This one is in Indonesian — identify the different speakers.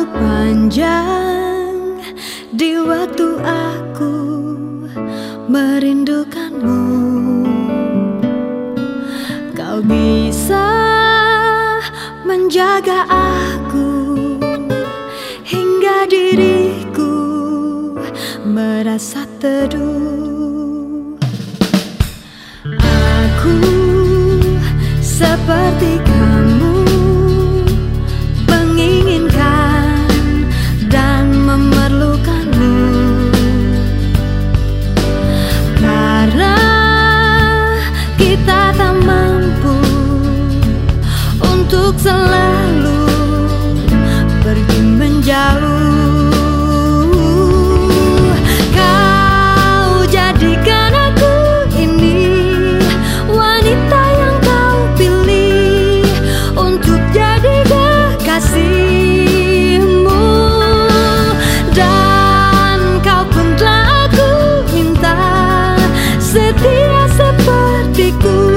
Speaker 1: Sepanjang di waktu aku merindukanmu. Kau bisa menjaga aku Hingga diriku merasa teduh. Aku seperti kau Te